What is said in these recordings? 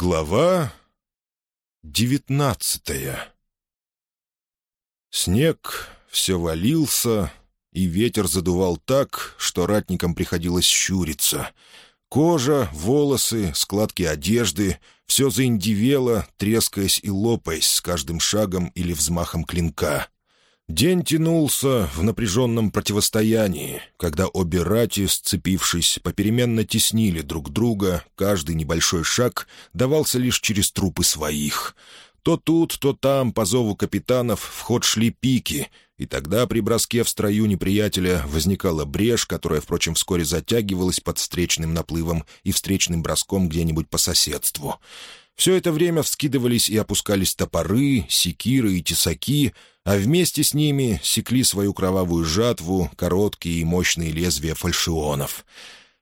Глава девятнадцатая Снег все валился, и ветер задувал так, что ратникам приходилось щуриться. Кожа, волосы, складки одежды — все заиндивело, трескаясь и лопаясь с каждым шагом или взмахом клинка. День тянулся в напряженном противостоянии, когда обе рати, сцепившись, попеременно теснили друг друга, каждый небольшой шаг давался лишь через трупы своих. То тут, то там, по зову капитанов, в ход шли пики, и тогда при броске в строю неприятеля возникала брешь, которая, впрочем, вскоре затягивалась под встречным наплывом и встречным броском где-нибудь по соседству. Все это время вскидывались и опускались топоры, секиры и тесаки — а вместе с ними секли свою кровавую жатву короткие и мощные лезвия фальшионов.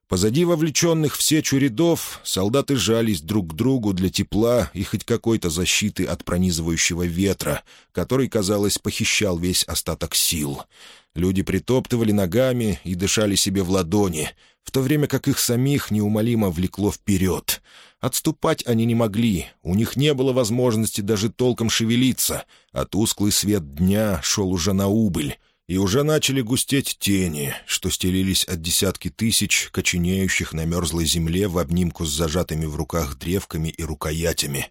Позади вовлеченных в сечу рядов солдаты жались друг к другу для тепла и хоть какой-то защиты от пронизывающего ветра, который, казалось, похищал весь остаток сил. Люди притоптывали ногами и дышали себе в ладони, в то время как их самих неумолимо влекло вперед — Отступать они не могли, у них не было возможности даже толком шевелиться, а тусклый свет дня шел уже на убыль, и уже начали густеть тени, что стелились от десятки тысяч коченеющих на мерзлой земле в обнимку с зажатыми в руках древками и рукоятями.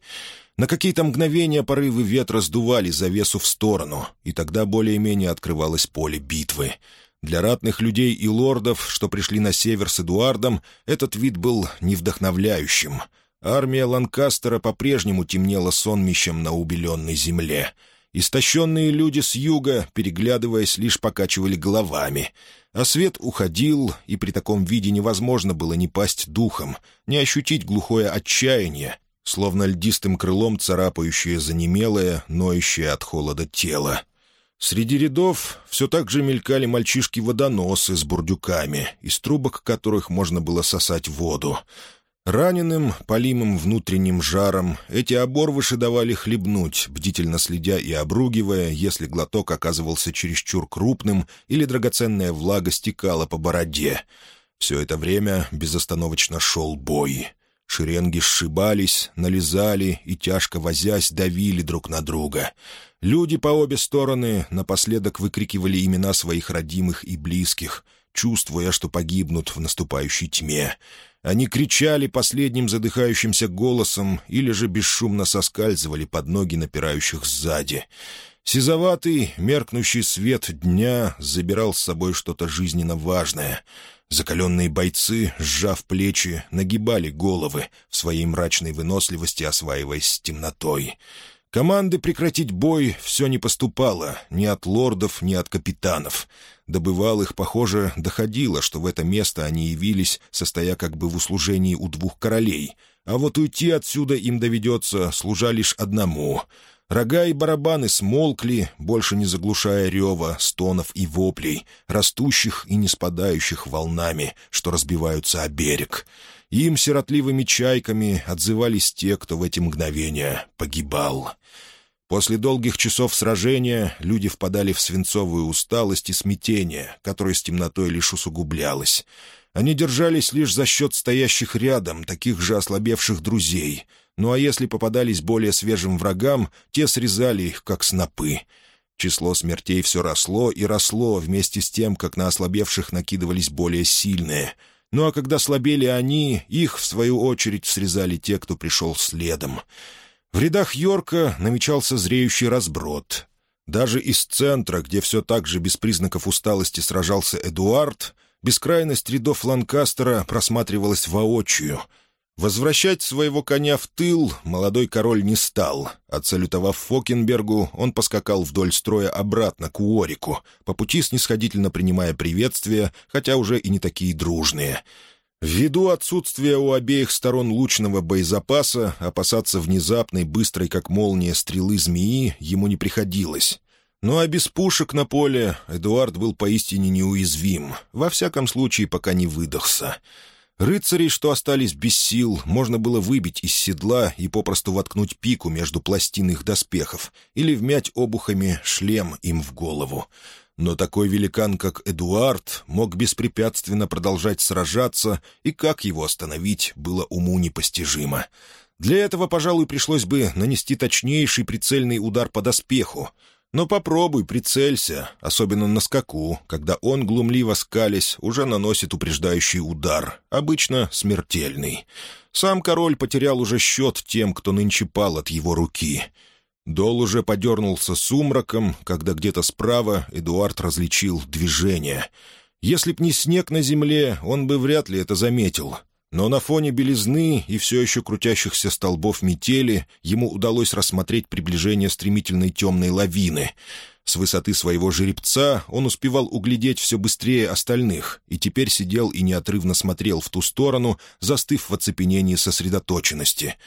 На какие-то мгновения порывы ветра сдували завесу в сторону, и тогда более-менее открывалось поле битвы. Для ратных людей и лордов, что пришли на север с Эдуардом, этот вид был невдохновляющим — Армия Ланкастера по-прежнему темнела сонмищем на убеленной земле. Истощенные люди с юга, переглядываясь, лишь покачивали головами. А свет уходил, и при таком виде невозможно было не пасть духом, не ощутить глухое отчаяние, словно льдистым крылом царапающее занемелое, ноющее от холода тело. Среди рядов все так же мелькали мальчишки-водоносы с бурдюками, из трубок которых можно было сосать воду. Раненым, полимым внутренним жаром, эти оборвыши давали хлебнуть, бдительно следя и обругивая, если глоток оказывался чересчур крупным или драгоценная влага стекала по бороде. Все это время безостановочно шел бой. Шеренги сшибались, нализали и, тяжко возясь, давили друг на друга. Люди по обе стороны напоследок выкрикивали имена своих родимых и близких, чувствуя, что погибнут в наступающей тьме. Они кричали последним задыхающимся голосом или же бесшумно соскальзывали под ноги напирающих сзади. Сизоватый, меркнущий свет дня забирал с собой что-то жизненно важное. Закаленные бойцы, сжав плечи, нагибали головы, в своей мрачной выносливости осваиваясь с темнотой. Команды прекратить бой все не поступало, ни от лордов, ни от капитанов. Добывал их, похоже, доходило, что в это место они явились, состоя как бы в услужении у двух королей. А вот уйти отсюда им доведется, служа лишь одному. Рога и барабаны смолкли, больше не заглушая рева, стонов и воплей, растущих и не спадающих волнами, что разбиваются о берег. — им сиротливыми чайками отзывались те, кто в эти мгновения погибал. После долгих часов сражения люди впадали в свинцовую усталость и смятение, которое с темнотой лишь усугублялось. Они держались лишь за счет стоящих рядом, таких же ослабевших друзей. Ну а если попадались более свежим врагам, те срезали их, как снопы. Число смертей все росло и росло вместе с тем, как на ослабевших накидывались более сильные — ну а когда слабели они, их, в свою очередь, срезали те, кто пришел следом. В рядах Йорка намечался зреющий разброд. Даже из центра, где все так же без признаков усталости сражался Эдуард, бескрайность рядов Ланкастера просматривалась воочию — Возвращать своего коня в тыл молодой король не стал. Отсалютовав Фокенбергу, он поскакал вдоль строя обратно к Уорику, по пути снисходительно принимая приветствия, хотя уже и не такие дружные. Ввиду отсутствия у обеих сторон лучного боезапаса, опасаться внезапной, быстрой, как молния, стрелы змеи ему не приходилось. Ну а без пушек на поле Эдуард был поистине неуязвим, во всяком случае, пока не выдохся. Рыцарей, что остались без сил, можно было выбить из седла и попросту воткнуть пику между пластин их доспехов или вмять обухами шлем им в голову. Но такой великан, как Эдуард, мог беспрепятственно продолжать сражаться, и как его остановить, было уму непостижимо. Для этого, пожалуй, пришлось бы нанести точнейший прицельный удар по доспеху — но попробуй, прицелься, особенно на скаку, когда он, глумливо скались, уже наносит упреждающий удар, обычно смертельный. Сам король потерял уже счет тем, кто нынче пал от его руки. Дол уже подернулся сумраком, когда где-то справа Эдуард различил движение. Если б не снег на земле, он бы вряд ли это заметил — но на фоне белизны и все еще крутящихся столбов метели ему удалось рассмотреть приближение стремительной темной лавины. С высоты своего жеребца он успевал углядеть все быстрее остальных, и теперь сидел и неотрывно смотрел в ту сторону, застыв в оцепенении сосредоточенности.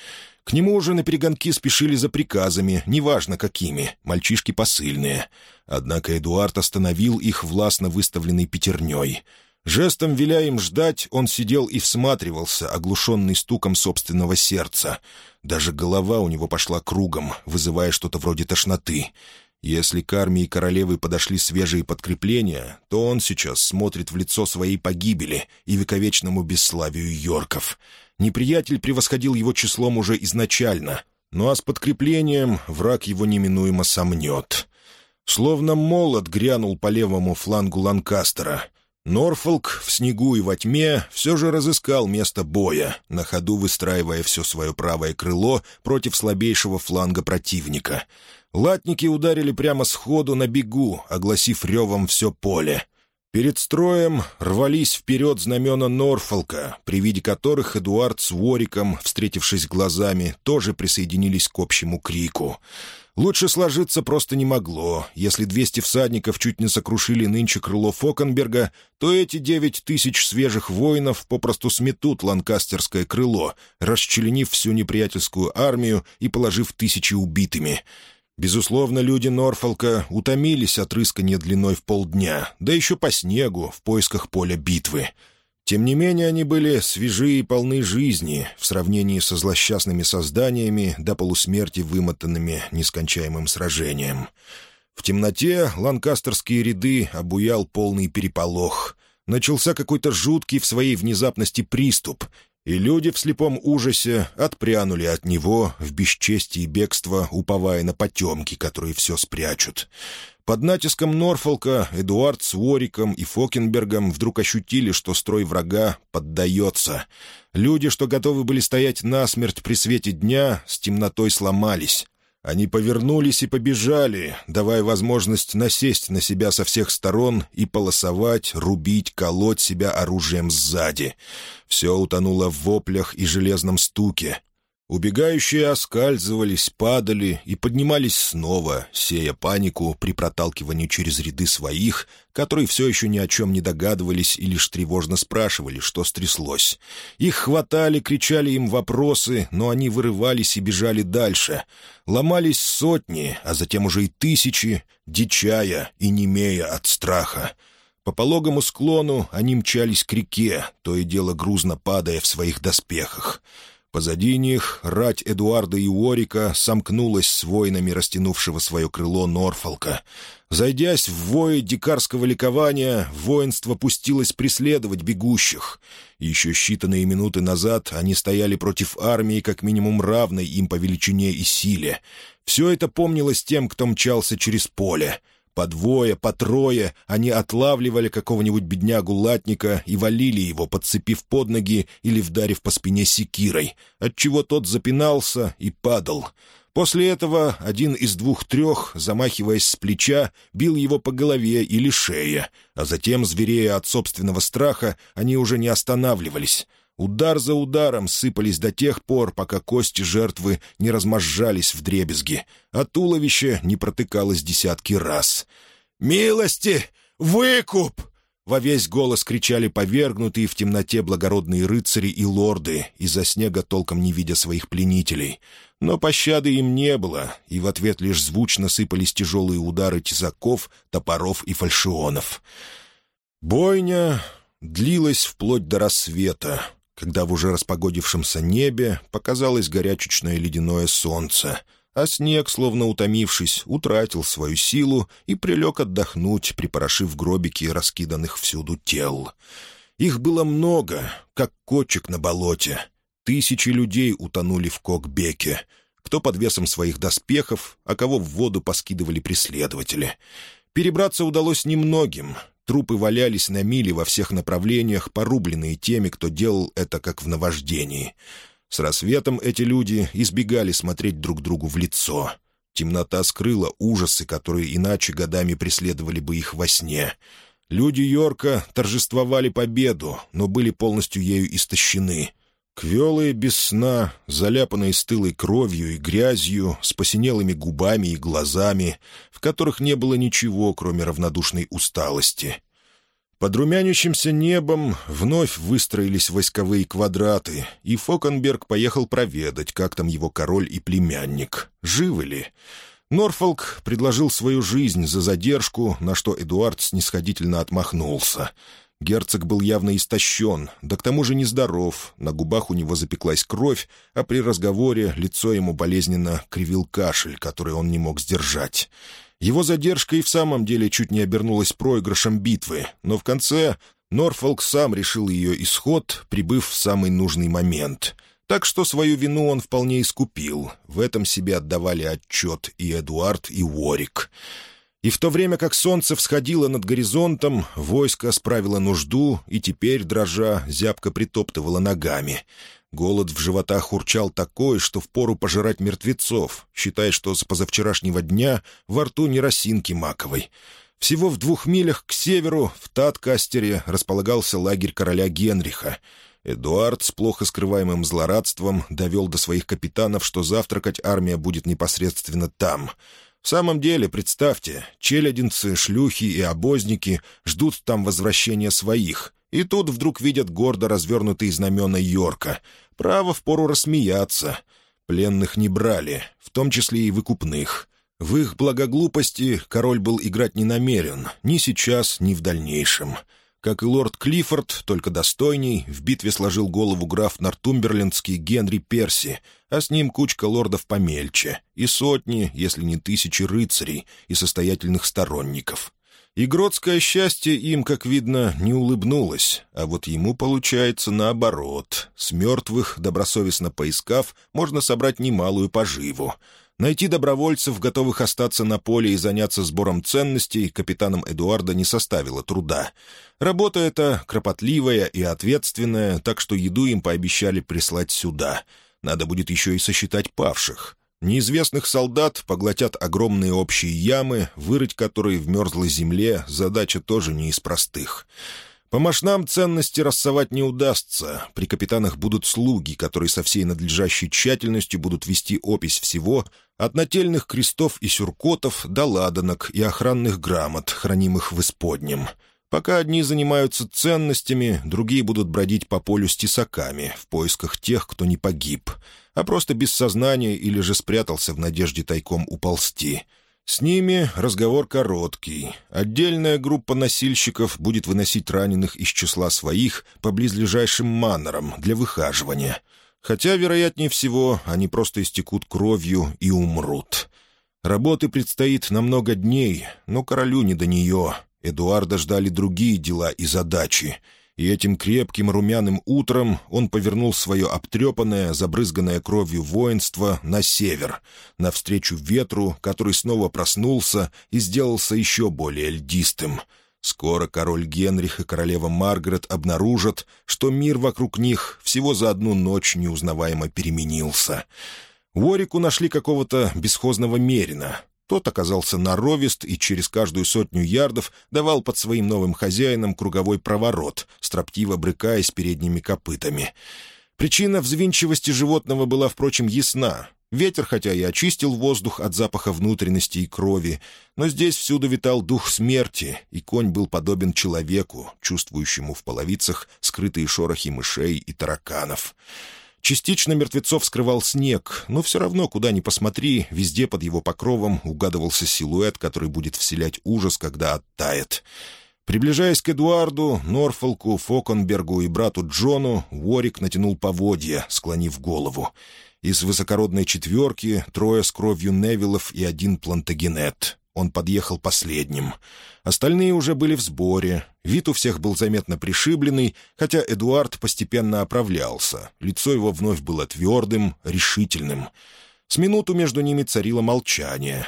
К нему уже на перегонки спешили за приказами, неважно какими, мальчишки посыльные. Однако Эдуард остановил их властно выставленной пятерней — Жестом веля им ждать, он сидел и всматривался, оглушенный стуком собственного сердца. Даже голова у него пошла кругом, вызывая что-то вроде тошноты. Если к армии королевы подошли свежие подкрепления, то он сейчас смотрит в лицо своей погибели и вековечному бесславию Йорков. Неприятель превосходил его числом уже изначально, ну а с подкреплением враг его неминуемо сомнет. Словно молот грянул по левому флангу Ланкастера — Норфолк в снегу и во тьме все же разыскал место боя, на ходу выстраивая все свое правое крыло против слабейшего фланга противника. Латники ударили прямо с ходу на бегу, огласив ревом все поле. Перед строем рвались вперед знамена Норфолка, при виде которых Эдуард с Вориком, встретившись глазами, тоже присоединились к общему крику — Лучше сложиться просто не могло. Если 200 всадников чуть не сокрушили нынче крыло Фокенберга, то эти 9 тысяч свежих воинов попросту сметут ланкастерское крыло, расчленив всю неприятельскую армию и положив тысячи убитыми. Безусловно, люди Норфолка утомились от рыскания длиной в полдня, да еще по снегу в поисках поля битвы. Тем не менее, они были свежи и полны жизни в сравнении со злосчастными созданиями до полусмерти вымотанными нескончаемым сражением. В темноте ланкастерские ряды обуял полный переполох. Начался какой-то жуткий в своей внезапности приступ и люди в слепом ужасе отпрянули от него в бесчестии бегства, уповая на потемки, которые все спрячут. Под натиском Норфолка Эдуард с Уориком и Фокенбергом вдруг ощутили, что строй врага поддается. Люди, что готовы были стоять насмерть при свете дня, с темнотой сломались, они повернулись и побежали, давая возможность насесть на себя со всех сторон и полосовать, рубить, колоть себя оружием сзади. Все утонуло в воплях и железном стуке. Убегающие оскальзывались, падали и поднимались снова, сея панику при проталкивании через ряды своих, которые все еще ни о чем не догадывались и лишь тревожно спрашивали, что стряслось. Их хватали, кричали им вопросы, но они вырывались и бежали дальше. Ломались сотни, а затем уже и тысячи, дичая и немея от страха. По пологому склону они мчались к реке, то и дело грузно падая в своих доспехах. Позади них рать Эдуарда и Уорика сомкнулась с воинами растянувшего свое крыло Норфолка. Зайдясь в вое дикарского ликования, воинство пустилось преследовать бегущих. Еще считанные минуты назад они стояли против армии как минимум равной им по величине и силе. Все это помнилось тем, кто мчался через поле — по двое, по трое они отлавливали какого-нибудь беднягу-латника и валили его, подцепив под ноги или вдарив по спине секирой, отчего тот запинался и падал. После этого один из двух-трех, замахиваясь с плеча, бил его по голове или шее, а затем, зверея от собственного страха, они уже не останавливались. Удар за ударом сыпались до тех пор, пока кости жертвы не размозжались в дребезги, а туловище не протыкалось десятки раз. «Милости! Выкуп!» Во весь голос кричали повергнутые в темноте благородные рыцари и лорды, из-за снега толком не видя своих пленителей. Но пощады им не было, и в ответ лишь звучно сыпались тяжелые удары тесаков, топоров и фальшионов. Бойня длилась вплоть до рассвета, когда в уже распогодившемся небе показалось горячечное ледяное солнце, а снег, словно утомившись, утратил свою силу и прилег отдохнуть, припорошив гробики раскиданных всюду тел. Их было много, как кочек на болоте. Тысячи людей утонули в Кокбеке. Кто под весом своих доспехов, а кого в воду поскидывали преследователи. Перебраться удалось немногим, Трупы валялись на мили во всех направлениях, порубленные теми, кто делал это как в наваждении. С рассветом эти люди избегали смотреть друг другу в лицо. Темнота скрыла ужасы, которые иначе годами преследовали бы их во сне. Люди Йорка торжествовали победу, но были полностью ею истощены. Квелые без сна, заляпанные стылой кровью и грязью, с посинелыми губами и глазами, в которых не было ничего, кроме равнодушной усталости. Под румянящимся небом вновь выстроились войсковые квадраты, и Фокенберг поехал проведать, как там его король и племянник. Живы ли? Норфолк предложил свою жизнь за задержку, на что Эдуард снисходительно отмахнулся — Герцог был явно истощен, да к тому же нездоров, на губах у него запеклась кровь, а при разговоре лицо ему болезненно кривил кашель, который он не мог сдержать. Его задержка и в самом деле чуть не обернулась проигрышем битвы, но в конце Норфолк сам решил ее исход, прибыв в самый нужный момент. Так что свою вину он вполне искупил, в этом себе отдавали отчет и Эдуард, и Уорик. И в то время как солнце всходило над горизонтом, войско справило нужду и теперь, дрожа, зябко притоптывало ногами. Голод в животах урчал такой, что впору пожирать мертвецов, считая, что с позавчерашнего дня во рту не росинки маковой. Всего в двух милях к северу, в Таткастере, располагался лагерь короля Генриха. Эдуард с плохо скрываемым злорадством довел до своих капитанов, что завтракать армия будет непосредственно там — в самом деле, представьте, челядинцы, шлюхи и обозники ждут там возвращения своих, и тут вдруг видят гордо развернутые знамена Йорка. Право впору рассмеяться. Пленных не брали, в том числе и выкупных. В их благоглупости король был играть не намерен, ни сейчас, ни в дальнейшем. Как и лорд Клиффорд, только достойней, в битве сложил голову граф Нортумберлендский Генри Перси, а с ним кучка лордов помельче, и сотни, если не тысячи рыцарей и состоятельных сторонников. И счастье им, как видно, не улыбнулось, а вот ему получается наоборот. С мертвых, добросовестно поискав, можно собрать немалую поживу. Найти добровольцев, готовых остаться на поле и заняться сбором ценностей, капитаном Эдуарда не составило труда. Работа эта кропотливая и ответственная, так что еду им пообещали прислать сюда. Надо будет еще и сосчитать павших. Неизвестных солдат поглотят огромные общие ямы, вырыть которые в мерзлой земле задача тоже не из простых. По мощнам ценности рассовать не удастся. При капитанах будут слуги, которые со всей надлежащей тщательностью будут вести опись всего от нательных крестов и сюркотов до ладанок и охранных грамот, хранимых в исподнем. Пока одни занимаются ценностями, другие будут бродить по полю с тесаками в поисках тех, кто не погиб, а просто без сознания или же спрятался в надежде тайком уползти — с ними разговор короткий. Отдельная группа носильщиков будет выносить раненых из числа своих по близлежащим манорам для выхаживания. Хотя, вероятнее всего, они просто истекут кровью и умрут. Работы предстоит на много дней, но королю не до нее. Эдуарда ждали другие дела и задачи — и этим крепким румяным утром он повернул свое обтрепанное, забрызганное кровью воинство на север, навстречу ветру, который снова проснулся и сделался еще более льдистым. Скоро король Генрих и королева Маргарет обнаружат, что мир вокруг них всего за одну ночь неузнаваемо переменился. Уорику нашли какого-то бесхозного мерина, тот оказался наровист и через каждую сотню ярдов давал под своим новым хозяином круговой проворот, строптиво брыкаясь передними копытами. Причина взвинчивости животного была, впрочем, ясна. Ветер, хотя и очистил воздух от запаха внутренности и крови, но здесь всюду витал дух смерти, и конь был подобен человеку, чувствующему в половицах скрытые шорохи мышей и тараканов. Частично мертвецов скрывал снег, но все равно, куда ни посмотри, везде под его покровом угадывался силуэт, который будет вселять ужас, когда оттает. Приближаясь к Эдуарду, Норфолку, Фоконбергу и брату Джону, Уорик натянул поводья, склонив голову. Из высокородной четверки трое с кровью Невилов и один плантагенет. Он подъехал последним. Остальные уже были в сборе. Вид у всех был заметно пришибленный, хотя Эдуард постепенно оправлялся. Лицо его вновь было твердым, решительным. С минуту между ними царило молчание.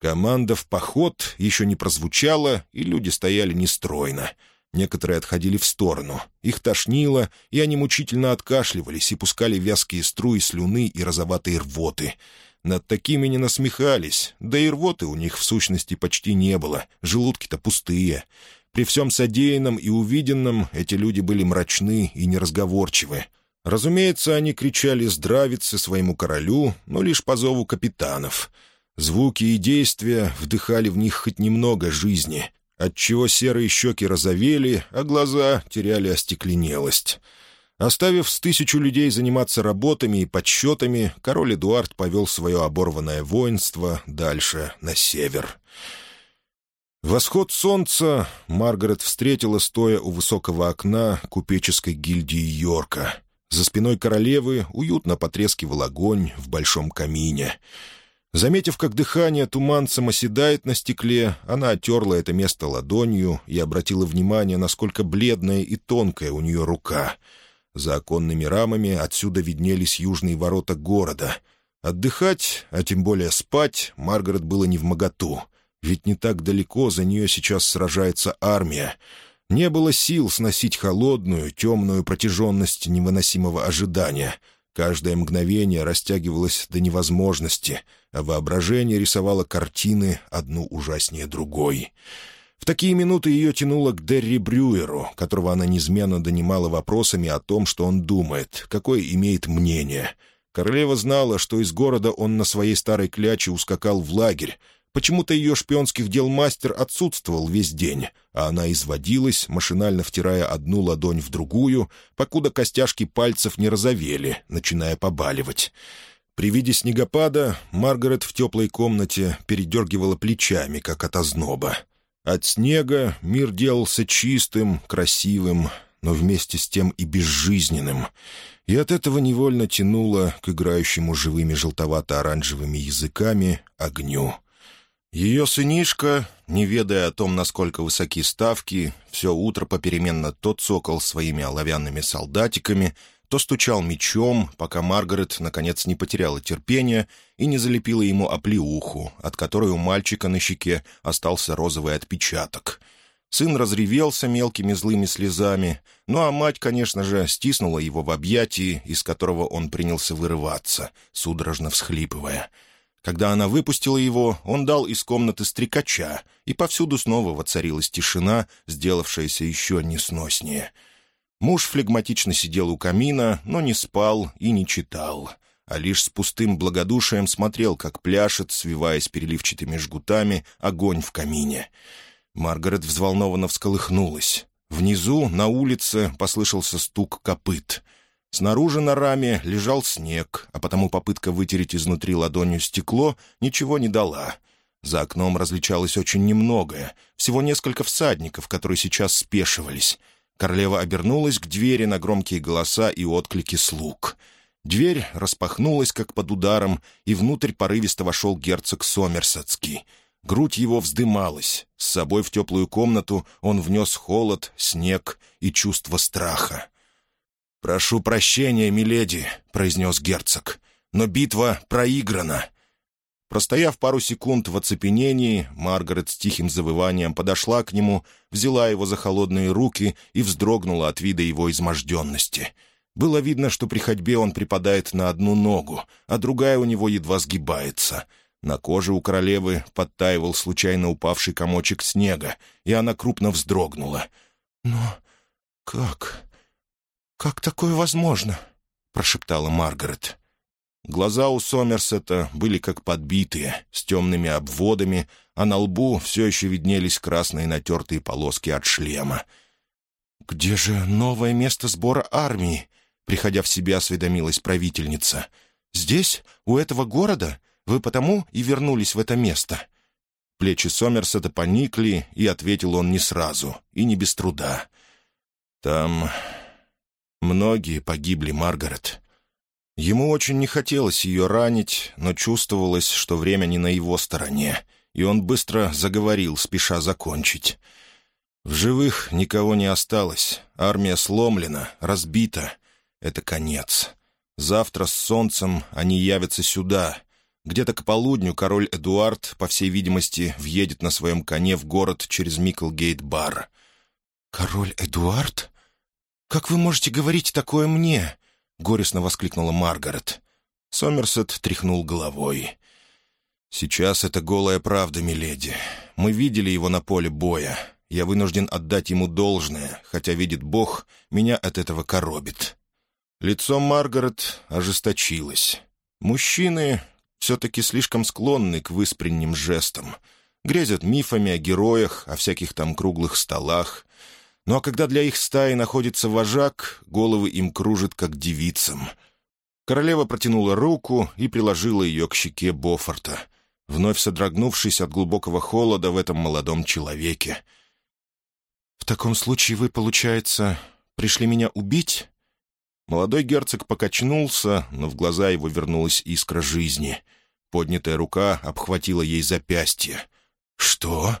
Команда в поход еще не прозвучала, и люди стояли нестройно. Некоторые отходили в сторону. Их тошнило, и они мучительно откашливались и пускали вязкие струи слюны и розоватые рвоты — над такими не насмехались, да и рвоты у них в сущности почти не было, желудки-то пустые. При всем содеянном и увиденном эти люди были мрачны и неразговорчивы. Разумеется, они кричали здравицы своему королю, но лишь по зову капитанов. Звуки и действия вдыхали в них хоть немного жизни, отчего серые щеки розовели, а глаза теряли остекленелость. Оставив с тысячу людей заниматься работами и подсчетами, король Эдуард повел свое оборванное воинство дальше, на север. Восход солнца Маргарет встретила, стоя у высокого окна купеческой гильдии Йорка. За спиной королевы уютно потрескивал огонь в большом камине. Заметив, как дыхание туманцем оседает на стекле, она отерла это место ладонью и обратила внимание, насколько бледная и тонкая у нее рука — за оконными рамами отсюда виднелись южные ворота города. Отдыхать, а тем более спать, Маргарет было не в моготу. Ведь не так далеко за нее сейчас сражается армия. Не было сил сносить холодную, темную протяженность невыносимого ожидания. Каждое мгновение растягивалось до невозможности, а воображение рисовало картины одну ужаснее другой. В такие минуты ее тянуло к Дерри Брюеру, которого она неизменно донимала вопросами о том, что он думает, какое имеет мнение. Королева знала, что из города он на своей старой кляче ускакал в лагерь. Почему-то ее шпионских дел мастер отсутствовал весь день, а она изводилась, машинально втирая одну ладонь в другую, покуда костяшки пальцев не разовели, начиная побаливать. При виде снегопада Маргарет в теплой комнате передергивала плечами, как от озноба. От снега мир делался чистым, красивым, но вместе с тем и безжизненным, и от этого невольно тянуло к играющему живыми желтовато-оранжевыми языками огню. Ее сынишка, не ведая о том, насколько высоки ставки, все утро попеременно то цокал своими оловянными солдатиками, то стучал мечом, пока Маргарет, наконец, не потеряла терпения и не залепила ему оплеуху, от которой у мальчика на щеке остался розовый отпечаток. Сын разревелся мелкими злыми слезами, ну а мать, конечно же, стиснула его в объятии, из которого он принялся вырываться, судорожно всхлипывая. Когда она выпустила его, он дал из комнаты стрекача, и повсюду снова воцарилась тишина, сделавшаяся еще несноснее — Муж флегматично сидел у камина, но не спал и не читал, а лишь с пустым благодушием смотрел, как пляшет, свиваясь переливчатыми жгутами, огонь в камине. Маргарет взволнованно всколыхнулась. Внизу, на улице, послышался стук копыт. Снаружи на раме лежал снег, а потому попытка вытереть изнутри ладонью стекло ничего не дала. За окном различалось очень немногое, всего несколько всадников, которые сейчас спешивались. Королева обернулась к двери на громкие голоса и отклики слуг. Дверь распахнулась, как под ударом, и внутрь порывисто вошел герцог Сомерсацкий. Грудь его вздымалась. С собой в теплую комнату он внес холод, снег и чувство страха. «Прошу прощения, миледи», — произнес герцог, — «но битва проиграна. Простояв пару секунд в оцепенении, Маргарет с тихим завыванием подошла к нему, взяла его за холодные руки и вздрогнула от вида его изможденности. Было видно, что при ходьбе он припадает на одну ногу, а другая у него едва сгибается. На коже у королевы подтаивал случайно упавший комочек снега, и она крупно вздрогнула. «Но как? Как такое возможно?» — прошептала Маргарет. Глаза у Сомерсета были как подбитые, с темными обводами, а на лбу все еще виднелись красные натертые полоски от шлема. «Где же новое место сбора армии?» — приходя в себя, осведомилась правительница. «Здесь, у этого города? Вы потому и вернулись в это место?» Плечи Сомерсета поникли, и ответил он не сразу, и не без труда. «Там многие погибли, Маргарет. Ему очень не хотелось ее ранить, но чувствовалось, что время не на его стороне, и он быстро заговорил, спеша закончить. «В живых никого не осталось, армия сломлена, разбита. Это конец. Завтра с солнцем они явятся сюда. Где-то к полудню король Эдуард, по всей видимости, въедет на своем коне в город через Миклгейт-бар». «Король Эдуард? Как вы можете говорить такое мне?» горестно воскликнула Маргарет. Сомерсет тряхнул головой. «Сейчас это голая правда, миледи. Мы видели его на поле боя. Я вынужден отдать ему должное, хотя, видит Бог, меня от этого коробит». Лицо Маргарет ожесточилось. Мужчины все-таки слишком склонны к выспренним жестам. Грезят мифами о героях, о всяких там круглых столах — ну а когда для их стаи находится вожак, головы им кружит, как девицам. Королева протянула руку и приложила ее к щеке Бофорта, вновь содрогнувшись от глубокого холода в этом молодом человеке. «В таком случае вы, получается, пришли меня убить?» Молодой герцог покачнулся, но в глаза его вернулась искра жизни. Поднятая рука обхватила ей запястье. «Что?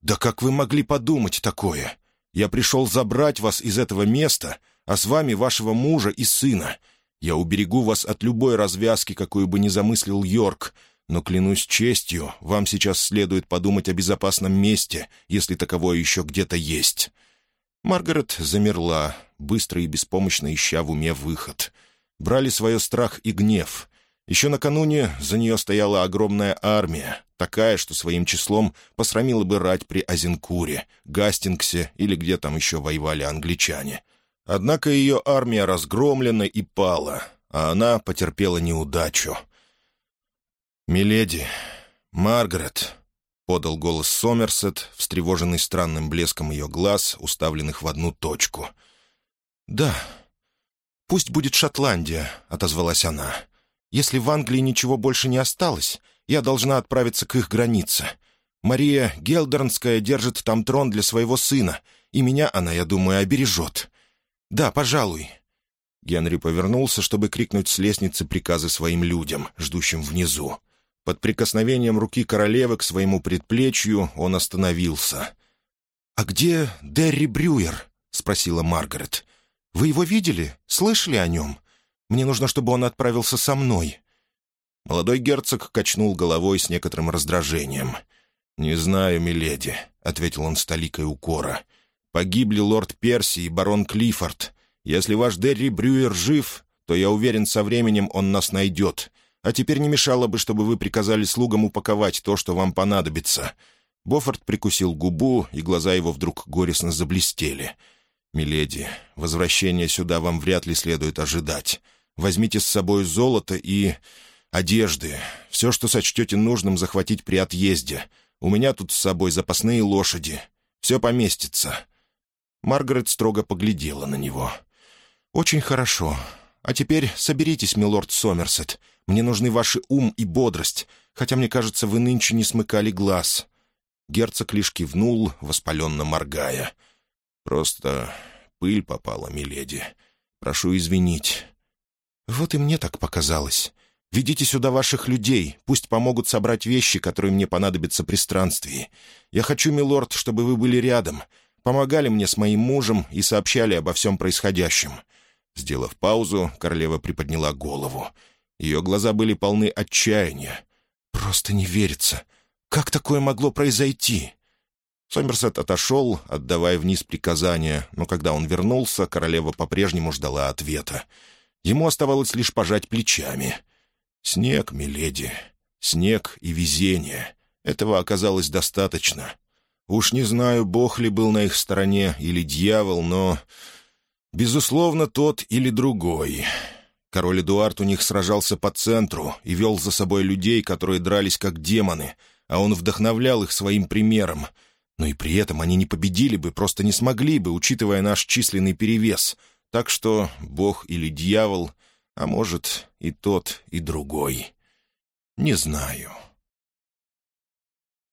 Да как вы могли подумать такое?» Я пришел забрать вас из этого места, а с вами вашего мужа и сына. Я уберегу вас от любой развязки, какую бы ни замыслил Йорк, но, клянусь честью, вам сейчас следует подумать о безопасном месте, если таковое еще где-то есть». Маргарет замерла, быстро и беспомощно ища в уме выход. Брали свое страх и гнев. Еще накануне за нее стояла огромная армия, такая, что своим числом посрамила бы рать при Азенкуре, Гастингсе или где там еще воевали англичане. Однако ее армия разгромлена и пала, а она потерпела неудачу. «Миледи, Маргарет», — подал голос Сомерсет, встревоженный странным блеском ее глаз, уставленных в одну точку. «Да, пусть будет Шотландия», — отозвалась она. Если в Англии ничего больше не осталось, я должна отправиться к их границе. Мария Гелдернская держит там трон для своего сына, и меня она, я думаю, обережет. Да, пожалуй». Генри повернулся, чтобы крикнуть с лестницы приказы своим людям, ждущим внизу. Под прикосновением руки королевы к своему предплечью он остановился. «А где Дерри Брюер?» — спросила Маргарет. «Вы его видели? Слышали о нем?» Мне нужно, чтобы он отправился со мной». Молодой герцог качнул головой с некоторым раздражением. «Не знаю, миледи», — ответил он столикой толикой укора. «Погибли лорд Перси и барон Клиффорд. Если ваш Дерри Брюер жив, то, я уверен, со временем он нас найдет. А теперь не мешало бы, чтобы вы приказали слугам упаковать то, что вам понадобится». Боффорд прикусил губу, и глаза его вдруг горестно заблестели. «Миледи, возвращение сюда вам вряд ли следует ожидать. Возьмите с собой золото и... одежды. Все, что сочтете нужным захватить при отъезде. У меня тут с собой запасные лошади. Все поместится». Маргарет строго поглядела на него. «Очень хорошо. А теперь соберитесь, милорд Сомерсет. Мне нужны ваши ум и бодрость, хотя, мне кажется, вы нынче не смыкали глаз». Герцог лишь кивнул, воспаленно моргая. «Просто пыль попала, миледи. Прошу извинить. «Вот и мне так показалось. Ведите сюда ваших людей, пусть помогут собрать вещи, которые мне понадобятся при странствии. Я хочу, милорд, чтобы вы были рядом, помогали мне с моим мужем и сообщали обо всем происходящем». Сделав паузу, королева приподняла голову. Ее глаза были полны отчаяния. «Просто не верится. Как такое могло произойти?» Сомерсет отошел, отдавая вниз приказания, но когда он вернулся, королева по-прежнему ждала ответа. «Ответа». Ему оставалось лишь пожать плечами. «Снег, миледи, снег и везение. Этого оказалось достаточно. Уж не знаю, бог ли был на их стороне или дьявол, но... Безусловно, тот или другой. Король Эдуард у них сражался по центру и вел за собой людей, которые дрались как демоны, а он вдохновлял их своим примером. Но и при этом они не победили бы, просто не смогли бы, учитывая наш численный перевес — так что бог или дьявол, а может и тот, и другой. Не знаю».